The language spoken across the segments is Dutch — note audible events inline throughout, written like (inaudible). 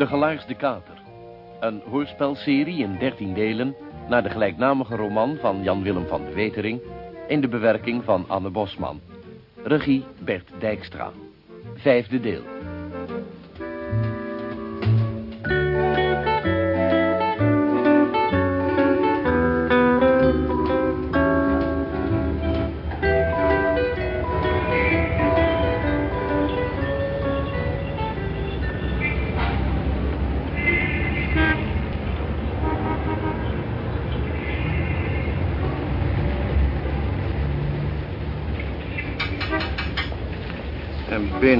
De Gelaarsde Kater. Een hoorspelserie in 13 delen... naar de gelijknamige roman van Jan-Willem van de Wetering... in de bewerking van Anne Bosman. Regie Bert Dijkstra. Vijfde deel.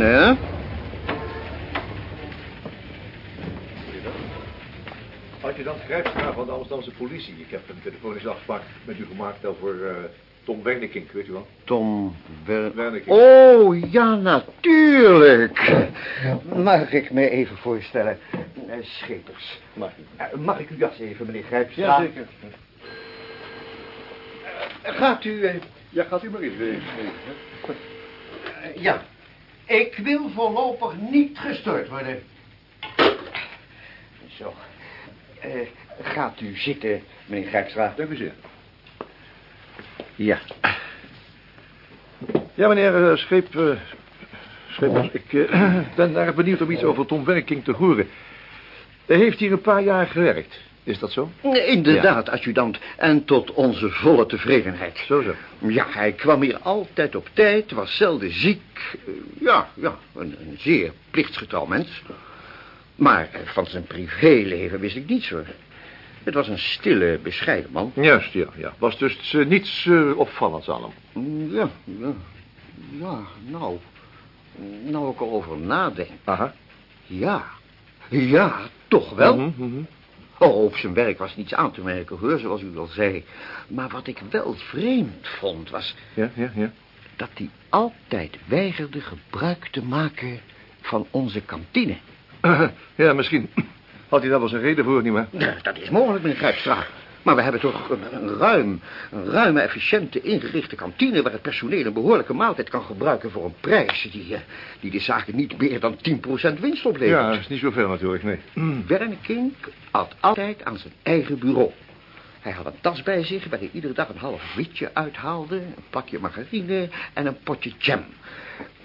Binnen, hè? Adjudant Grijpstra van de Amsterdamse politie. Ik heb een telefonische afspraak met u gemaakt over eh, Tom Wernekink, weet u wel? Tom Wer... Wernekink. Oh, ja, natuurlijk. Mag ik me even voorstellen? Eh, Schepers. Mag Eh, mag ik uw jas even, meneer Grijpstra? Jazeker. Eh, gaat u... eh, Ja, gaat u maar eens. eh, ja. Ik wil voorlopig niet gestoord worden. Zo. Eh, gaat u zitten, meneer Grijpstra? Dank u zeer. Ja. Ja, meneer eh, Scheep... eh, ik (clears throat) ben erg benieuwd om iets over Tom Wernekink te horen. Hij heeft hier een paar jaar gewerkt. Is dat zo? Inderdaad, adjudant. En tot onze volle tevredenheid. Zo, zo. Ja, hij kwam hier altijd op tijd, was zelden ziek. Eh, Ja, ja, een, een zeer plichtsgetrouw mens. Maar eh, van zijn privéleven wist ik niets hoor. Het was een stille, bescheiden man. Juist, ja. ja. Was dus eh, niets opvallends aan hem. Mm, Ja, ja. Ja, nou. Nou ik erover nadenk. Aha. Ja. Ja, toch wel. Mhm. Oh, op zijn werk was niets aan te merken, hoor, zoals u al zei. Maar wat ik wel vreemd vond, was Ja, ja, ja. dat hij altijd weigerde gebruik te maken van onze kantine. (laughs) ja, misschien had hij daar wel zijn reden voor, niet maar. Ja, dat is mogelijk, meneer Grijpstra. Maar we hebben toch een, een ruim, een ruime, efficiënte, ingerichte kantine... waar het personeel een behoorlijke maaltijd kan gebruiken voor een prijs... die, eh, die de zaken niet meer dan 10% winst Ja, oplevert. dat is niet zoveel natuurlijk, nee. Wernekink at altijd aan zijn eigen bureau. Hij had een tas bij zich waar hij iedere dag een half witje uithaalde... een pakje margarine en een potje jam.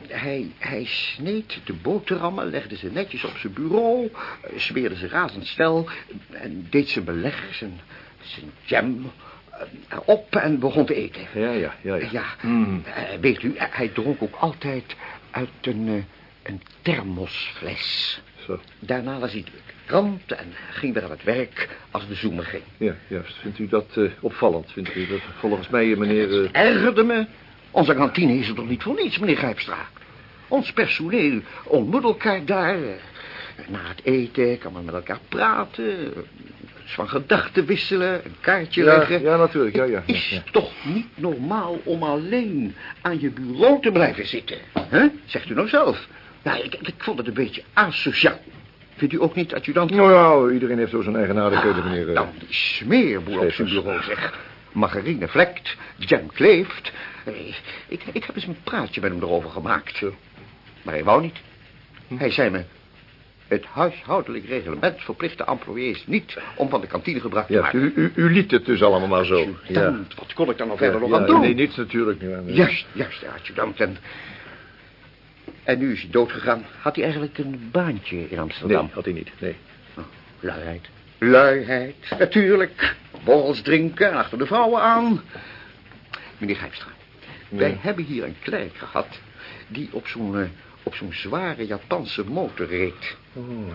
Hij, hij sneed de boterhammen, legde ze netjes op zijn bureau... eh, smeerde ze razendsnel en deed zijn beleg, zijn, zijn jam eh, erop en begon te eten. Ja, ja, ja. ja. Ja, Mm. eh, weet u, hij dronk ook altijd uit een, eh, een thermosfles... Zo. Daarna las hij de krant en ging weer aan het werk als de zoemer ging. Ja, juist. Vindt u dat opvallend? Vindt u dat volgens mij, meneer... eh, Ergerde me. Onze kantine is er toch niet voor niets, meneer Grijpstra. Ons personeel ontmoet elkaar daar. Na het eten kan men met elkaar praten. Van gedachten wisselen, een kaartje ja, leggen. ja, natuurlijk, ja, ja. Het is ja, toch niet normaal om alleen aan je bureau te blijven zitten. hè? Zegt u nou zelf. Ja, ik, ik vond het een beetje asociaal. Vindt u ook niet, adjudant? Nou ja, iedereen heeft zo zijn eigenaardigheden, meneer... eh. Dan die smeerboel op zijn bureau, zeg. Margarine vlekt, jam kleeft. Eh, Ik, ik heb eens een praatje met hem erover gemaakt. Maar hij wou niet. Hij zei me... Het huishoudelijk reglement verplicht de employés niet om van de kantine gebruik te Ja, maken. u, u, u liet het dus allemaal maar zo. Adjudant, wat kon ik dan nog verder nog ja, aan doen? Nee, niets natuurlijk. Ja, nee. Juist, juist, ja, adjudant. En, en nu is hij doodgegaan. Had hij eigenlijk een baantje in Nee, Amsterdam? had hij niet, nee. Oh, luiheid. Luiheid, natuurlijk. Borrels drinken en achter de vrouwen aan. Meneer Gijpstra, wij Ja. hebben hier een klerk gehad... die op zo'n eh, op zo'n zware Japanse motor reed.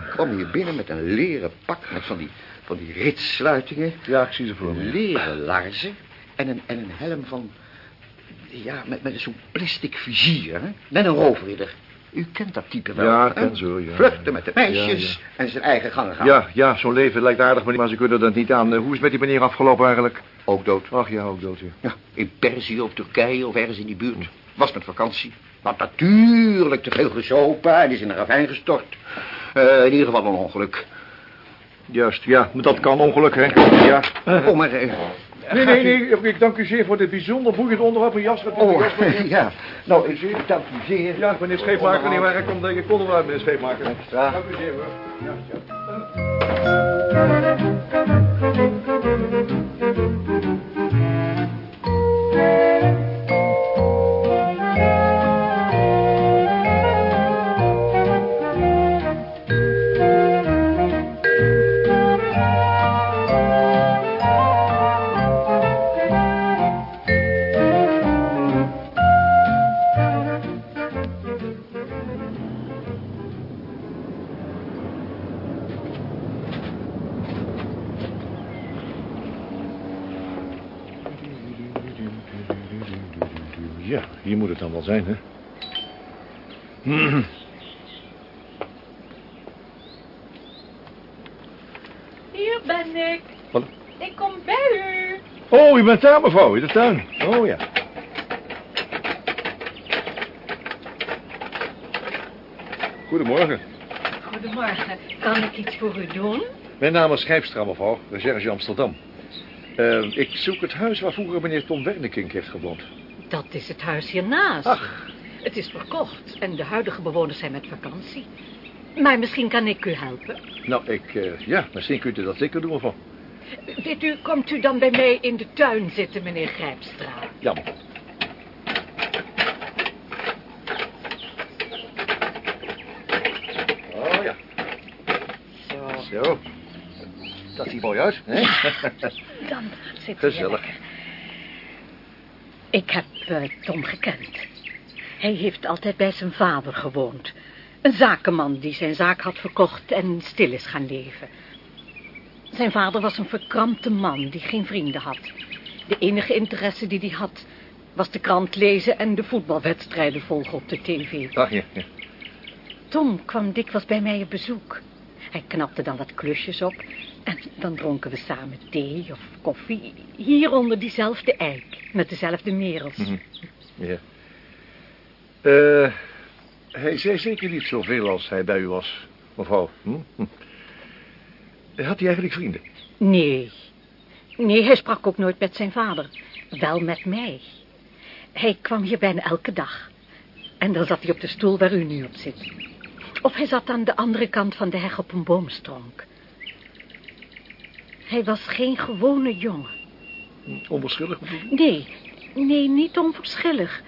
Kwam hier binnen met een leren pak met van die, van die ritsluitingen... Ja, ik zie ze voor me. leren laarzen en een, en een helm van... Ja, met, met zo'n plastic vizier, hè? Net een roofridder. U kent dat type wel, Ja, ik ken ze, ja. Vluchten met de meisjes Ja, en zijn eigen gang gaan. Ja, ja, zo'n leven lijkt aardig, maar ze kunnen dat niet aan. Eh, Hoe is het met die meneer afgelopen eigenlijk? Ook dood. Ach ja, ook dood, ja. Ja, in Perzië of Turkije of ergens in die buurt. Was met vakantie. Had natuurlijk te veel gezopen en is in een ravijn gestort. Eh, in ieder geval een ongeluk. Juist, ja, maar dat kan ongeluk, hè? Ja. Oh, maar... eh, Nee, nee, nee, ik dank u zeer voor dit bijzonder boeiend onderwerp. Een jas, Oh, (laughs) ja. Nou, ik dank u zeer. Ja, meneer Scheepmaker, meneer waar komt denk ik onderwerp, meneer Scheepmaker. Extra. Dank u zeer, hoor. Ja, ja. Ja, wel zijn, hè? Hier ben ik. Ik kom bij u. Oh, u bent daar, mevrouw, in de tuin. Oh, ja. Goedemorgen. Goedemorgen. Kan ik iets voor u doen? Mijn naam is Schijfstra, mevrouw. Recherche Amsterdam. Eh, ik zoek het huis waar vroeger meneer Tom Wernekink heeft gewoond. Dat is het huis hiernaast. Ach. Het is verkocht en de huidige bewoners zijn met vakantie. Maar misschien kan ik u helpen. Nou, ik... eh, ja, misschien kunt u dat zeker doen, mevrouw. Weet u, komt u dan bij mij in de tuin zitten, meneer Grijpstra? Ja, mevrouw. Oh, ja. Zo. Zo. Dat ziet mooi uit, hè? (laughs) Dan zit u Gezellig. lekker. Ik heb eh, Tom gekend. Hij heeft altijd bij zijn vader gewoond. Een zakenman die zijn zaak had verkocht en stil is gaan leven. Zijn vader was een verkrampte man die geen vrienden had. De enige interesse die hij had was de krant lezen en de voetbalwedstrijden volgen op de tv. Ach, ja, ja. Tom kwam dikwijls bij mij op bezoek. Hij knapte dan wat klusjes op en dan dronken we samen thee of koffie. Hier onder diezelfde eik, met dezelfde merels. Mhm. Ja. Eh, hij zei zeker niet zoveel als hij bij u was, mevrouw. Hm? Hm. Had hij eigenlijk vrienden? Nee. Nee, hij sprak ook nooit met zijn vader. Wel met mij. Hij kwam hier bijna elke dag. En dan zat hij op de stoel waar u nu op zit. Of hij zat aan de andere kant van de heg op een boomstronk. Hij was geen gewone jongen. Onverschillig bedoel? Nee, nee, niet onverschillig.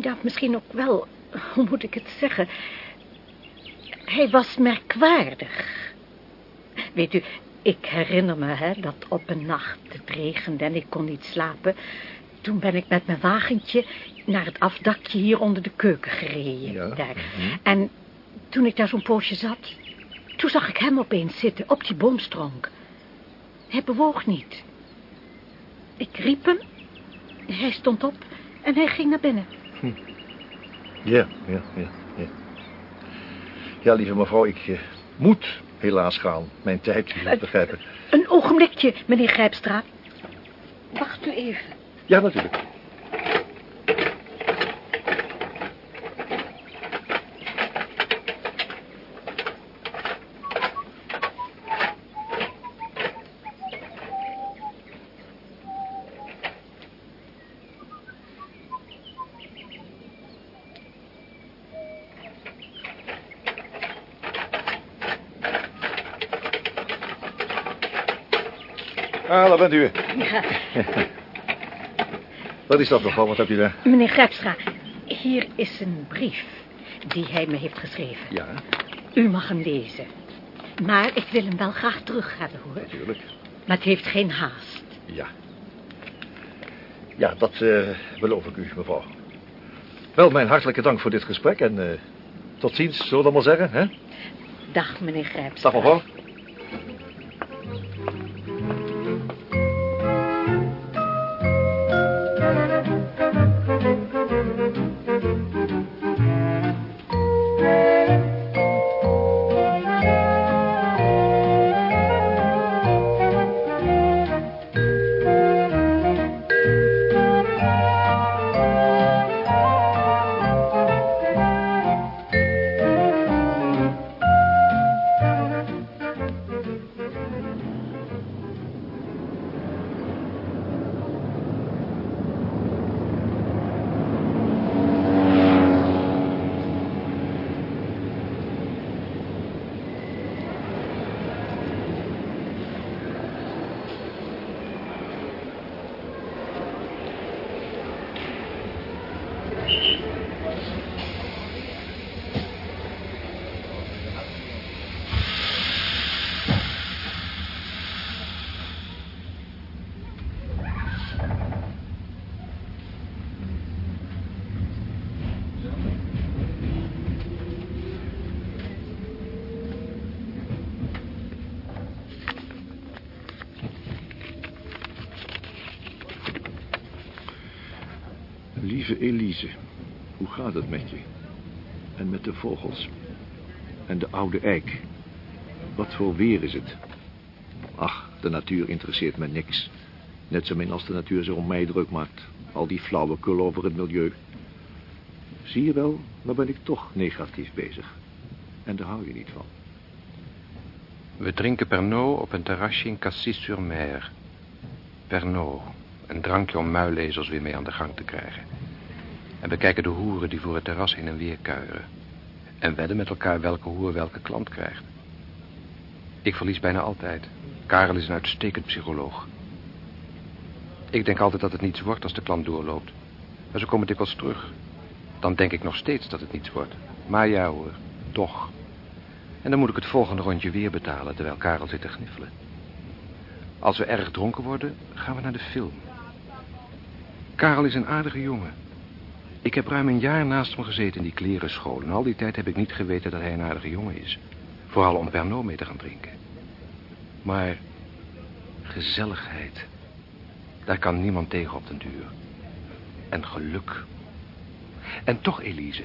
Ja, misschien ook wel, hoe moet ik het zeggen? Hij was merkwaardig. Weet u, ik herinner me hè, dat op een nacht het regende en ik kon niet slapen. Toen ben ik met mijn wagentje naar het afdakje hier onder de keuken gereden. Ja, Daar. mhm. En toen ik daar zo'n poosje zat, toen zag ik hem opeens zitten op die boomstronk. Hij bewoog niet. Ik riep hem. Hij stond op en hij ging naar binnen. Ja, ja, ja, ja. Ja, lieve mevrouw, ik eh, moet helaas gaan. Mijn tijd, u zult begrijpen. Een ogenblikje, meneer Grijpstra. Wacht u even. Ja, natuurlijk. Ah, daar bent u. Ja, (laughs) Wat is dat, mevrouw? Wat hebt u daar? meneer Grijpstra, hier is een brief die hij me heeft geschreven. Ja, U mag hem lezen. Maar ik wil hem wel graag terug hebben, hoor. natuurlijk. Maar het heeft geen haast. Ja. Ja, dat eh, beloof ik u, mevrouw. Wel, mijn hartelijke dank voor dit gesprek en eh, tot ziens, zullen we dan maar zeggen, hè? Dag, meneer Grijpstra. Dag, mevrouw. Lieve Elise, hoe gaat het met je? En met de vogels? En de oude eik? Wat voor weer is het? Ach, de natuur interesseert me niks. Net zo min als de natuur zich om mij druk maakt. Al die flauwekul over het milieu. Zie je wel, dan ben ik toch negatief bezig. En daar hou je niet van. We drinken Pernod op een terrasje in Cassis-sur-Mer. Pernod, een drankje om muilezels weer mee aan de gang te krijgen. En we kijken de hoeren die voor het terras heen en weer kuieren. En wedden met elkaar welke hoer welke klant krijgt. Ik verlies bijna altijd. Karel is een uitstekend psycholoog. Ik denk altijd dat het niets wordt als de klant doorloopt. Maar ze komen dikwijls terug. Dan denk ik nog steeds dat het niets wordt. Maar ja hoor, toch. En dan moet ik het volgende rondje weer betalen... terwijl Karel zit te gniffelen. Als we erg dronken worden, gaan we naar de film. Karel is een aardige jongen. Ik heb ruim een jaar naast hem gezeten in die klerenschool... en al die tijd heb ik niet geweten dat hij een aardige jongen is. Vooral om Pernod mee te gaan drinken. Maar gezelligheid... daar kan niemand tegen op den duur. En geluk. En toch, Elise...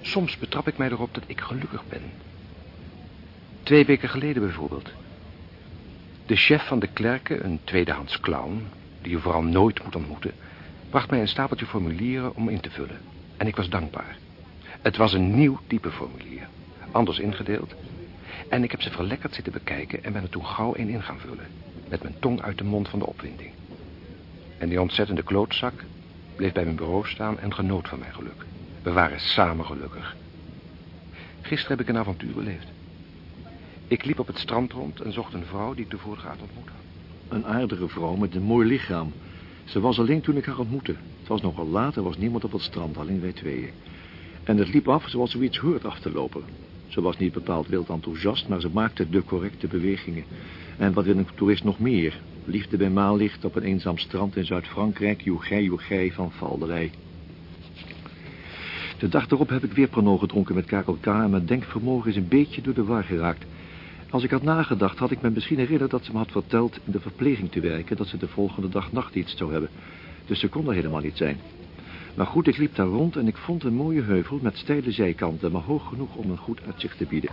soms betrap ik mij erop dat ik gelukkig ben. Twee weken geleden bijvoorbeeld... De chef van de klerken, een tweedehands clown... die je vooral nooit moet ontmoeten bracht mij een stapeltje formulieren om in te vullen. En ik was dankbaar. Het was een nieuw type formulier. Anders ingedeeld. En ik heb ze verlekkerd zitten bekijken en ben er toen gauw een in gaan vullen. Met mijn tong uit de mond van de opwinding. En die ontzettende klootzak bleef bij mijn bureau staan en genoot van mijn geluk. We waren samen gelukkig. Gisteren heb ik een avontuur beleefd. Ik liep op het strand rond en zocht een vrouw die ik de vorige avond ontmoet had. Een aardige vrouw met een mooi lichaam. Ze was alleen toen ik haar ontmoette. Het was nogal laat, er was niemand op het strand, alleen wij tweeën. En het liep af zoals zoiets hoort af te lopen. Ze was niet bepaald wild enthousiast, maar ze maakte de correcte bewegingen. En wat wil een toerist nog meer? Liefde bij maanlicht op een eenzaam strand in Zuid-Frankrijk, joegij, joegij van valderij. De dag erop heb ik weer Pernod gedronken met Karel en mijn denkvermogen is een beetje door de war geraakt. Als ik had nagedacht, had ik me misschien herinnerd dat ze me had verteld in de verpleging te werken... dat ze de volgende dag nachtdienst zou hebben. Dus ze kon er helemaal niet zijn. Maar goed, ik liep daar rond en ik vond een mooie heuvel met steile zijkanten... maar hoog genoeg om een goed uitzicht te bieden.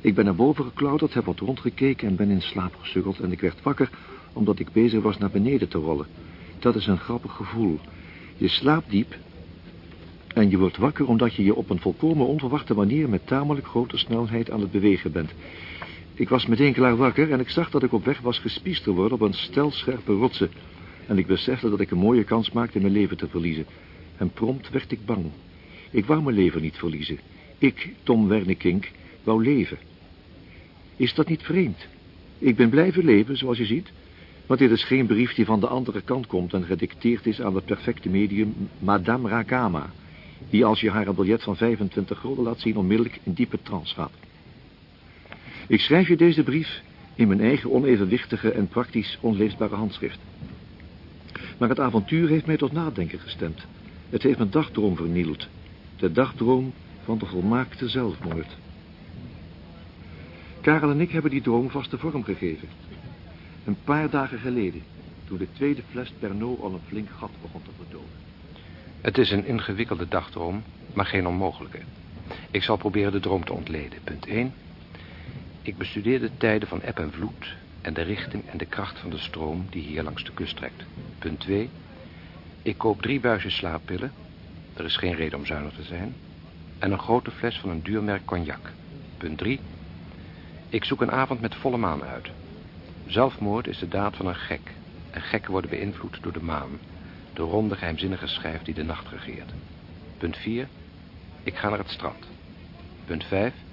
Ik ben naar boven geklauterd, heb wat rondgekeken en ben in slaap gesukkeld... en ik werd wakker omdat ik bezig was naar beneden te rollen. Dat is een grappig gevoel. Je slaapt diep en je wordt wakker omdat je je op een volkomen onverwachte manier... met tamelijk grote snelheid aan het bewegen bent... Ik was meteen klaar wakker en ik zag dat ik op weg was gespiest te worden op een stel scherpe rotsen. En ik besefte dat ik een mooie kans maakte mijn leven te verliezen. En prompt werd ik bang. Ik wou mijn leven niet verliezen. Ik, Tom Wernekink, wou leven. Is dat niet vreemd? Ik ben blijven leven, zoals je ziet. Want dit is geen brief die van de andere kant komt en gedicteerd is aan het perfecte medium Madame Rakama. Die als je haar een biljet van 25 gulden laat zien onmiddellijk in diepe trance gaat. Ik schrijf je deze brief in mijn eigen onevenwichtige en praktisch onleesbare handschrift. Maar het avontuur heeft mij tot nadenken gestemd. Het heeft mijn dagdroom vernield. De dagdroom van de volmaakte zelfmoord. Karel en ik hebben die droom vaste vorm gegeven. Een paar dagen geleden, toen de tweede fles Pernod al een flink gat begon te verdoven. Het is een ingewikkelde dagdroom, maar geen onmogelijke. Ik zal proberen de droom te ontleden. Punt 1. Ik bestudeer de tijden van eb en vloed en de richting en de kracht van de stroom die hier langs de kust trekt. Punt 2. Ik koop drie buisjes slaappillen. Er is geen reden om zuinig te zijn. En een grote fles van een duur merk cognac. Punt 3. Ik zoek een avond met volle maan uit. Zelfmoord is de daad van een gek. En gekken worden beïnvloed door de maan. De ronde geheimzinnige schijf die de nacht regeert. Punt 4. Ik ga naar het strand. Punt 5.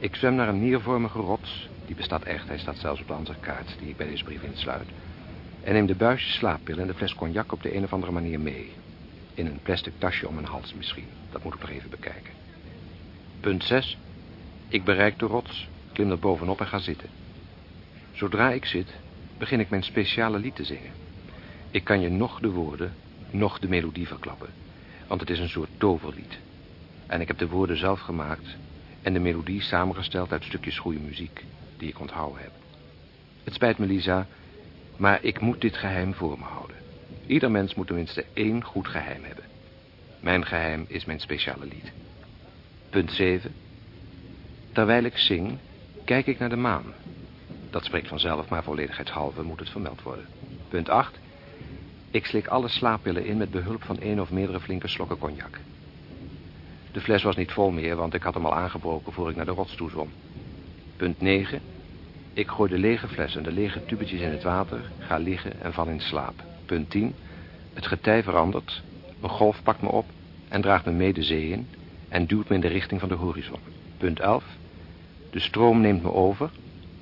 Ik zwem naar een niervormige rots. Die bestaat echt, hij staat zelfs op de andere kaart die ik bij deze brief insluit. En neem de buisjes slaappillen en de fles cognac op de een of andere manier mee. In een plastic tasje om mijn hals misschien. Dat moet ik nog even bekijken. Punt 6. Ik bereik de rots, klim er bovenop en ga zitten. Zodra ik zit, begin ik mijn speciale lied te zingen. Ik kan je nog de woorden, nog de melodie verklappen. Want het is een soort toverlied. En ik heb de woorden zelf gemaakt en de melodie samengesteld uit stukjes goede muziek die ik onthouden heb. Het spijt me, Lisa, maar ik moet dit geheim voor me houden. Ieder mens moet tenminste één goed geheim hebben. Mijn geheim is mijn speciale lied. Punt 7. Terwijl ik zing, kijk ik naar de maan. Dat spreekt vanzelf, maar volledigheidshalve moet het vermeld worden. Punt 8. Ik slik alle slaappillen in met behulp van één of meerdere flinke slokken cognac. De fles was niet vol meer, want ik had hem al aangebroken voor ik naar de rots toe zwom. Punt 9. Ik gooi de lege fles en de lege tubetjes in het water, ga liggen en val in slaap. Punt 10. Het getij verandert. Een golf pakt me op en draagt me mee de zee in en duwt me in de richting van de horizon. Punt 11. De stroom neemt me over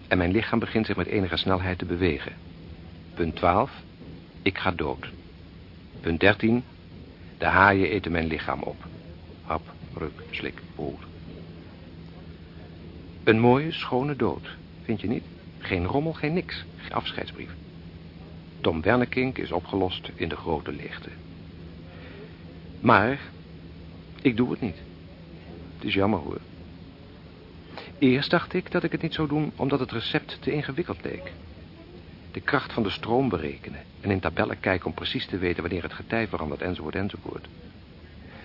en mijn lichaam begint zich met enige snelheid te bewegen. Punt 12. Ik ga dood. Punt 13. De haaien eten mijn lichaam op. Hap, slik, broer. Een mooie, schone dood, vind je niet? Geen rommel, geen niks. Geen afscheidsbrief. Tom Wernekink is opgelost in de grote leegte. Maar, ik doe het niet. Het is jammer hoor. Eerst dacht ik dat ik het niet zou doen omdat het recept te ingewikkeld leek. De kracht van de stroom berekenen en in tabellen kijken om precies te weten wanneer het getij verandert enzovoort enzovoort.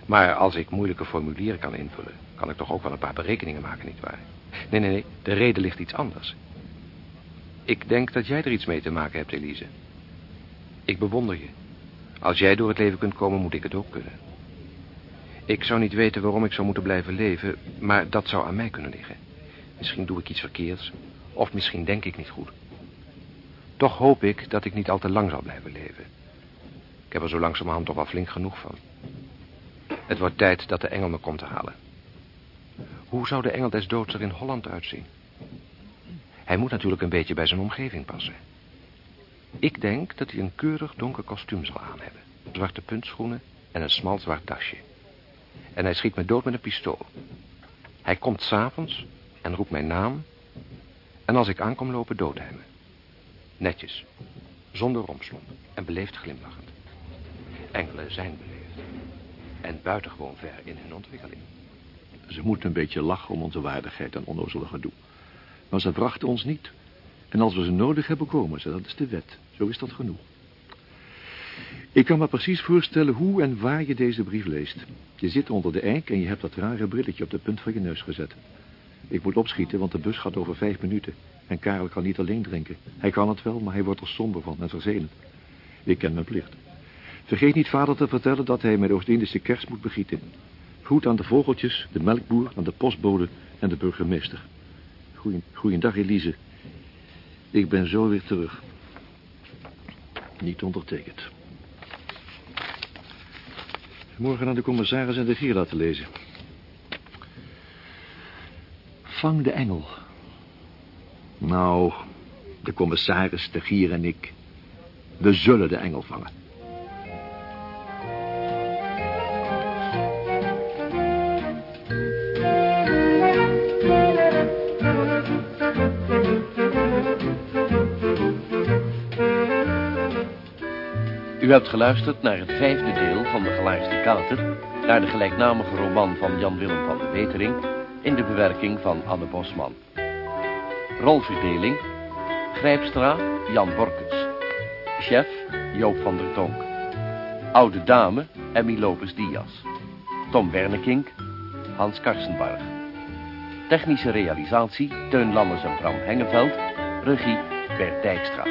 Maar als ik moeilijke formulieren kan invullen, kan ik toch ook wel een paar berekeningen maken, nietwaar? Nee, nee, nee, de reden ligt iets anders. Ik denk dat jij er iets mee te maken hebt, Elise. Ik bewonder je. Als jij door het leven kunt komen, moet ik het ook kunnen. Ik zou niet weten waarom ik zou moeten blijven leven, maar dat zou aan mij kunnen liggen. Misschien doe ik iets verkeerds, of misschien denk ik niet goed. Toch hoop ik dat ik niet al te lang zal blijven leven. Ik heb er zo langzamerhand toch wel flink genoeg van. Het wordt tijd dat de engel me komt halen. Hoe zou de engel des doods er in Holland uitzien? Hij moet natuurlijk een beetje bij zijn omgeving passen. Ik denk dat hij een keurig donker kostuum zal aan hebben. Zwarte puntschoenen en een smal zwart tasje. En hij schiet me dood met een pistool. Hij komt s'avonds en roept mijn naam. En als ik aankom lopen, doodt hij me. Netjes, zonder romslomp en beleefd glimlachend. Engelen zijn. En buitengewoon ver in hun ontwikkeling. Ze moeten een beetje lachen om onze waardigheid en onnozele gedoe. Maar ze vrachten ons niet. En als we ze nodig hebben, komen ze. Dat is de wet. Zo is dat genoeg. Ik kan me precies voorstellen hoe en waar je deze brief leest. Je zit onder de eik en je hebt dat rare brilletje op de punt van je neus gezet. Ik moet opschieten, want de bus gaat over vijf minuten. En Karel kan niet alleen drinken. Hij kan het wel, maar hij wordt er somber van en verzelend. Ik ken mijn plicht. Vergeet niet vader te vertellen dat hij met Oost-Indische kers moet begieten. Goed aan de vogeltjes, de melkboer, aan de postbode en de burgemeester. Goeiedag, Elise. Ik ben zo weer terug. Niet ondertekend. Morgen aan de commissaris en de gier laten lezen. Vang de engel. Nou, de commissaris, de gier en ik... we zullen de engel vangen. U hebt geluisterd naar het vijfde deel van De Gelaarste Kater... naar de gelijknamige roman van Jan Willem van de Wetering... in de bewerking van Anne Bosman. Rolverdeling... Grijpstra, Jan Borkes. Chef, Joop van der Tonk. Oude dame, Emmy Lopes-Diaz. Tom Wernekink, Hans Karsenbarg. Technische realisatie, Teun Lammers en Bram Hengeveld. Regie, Bert Dijkstra.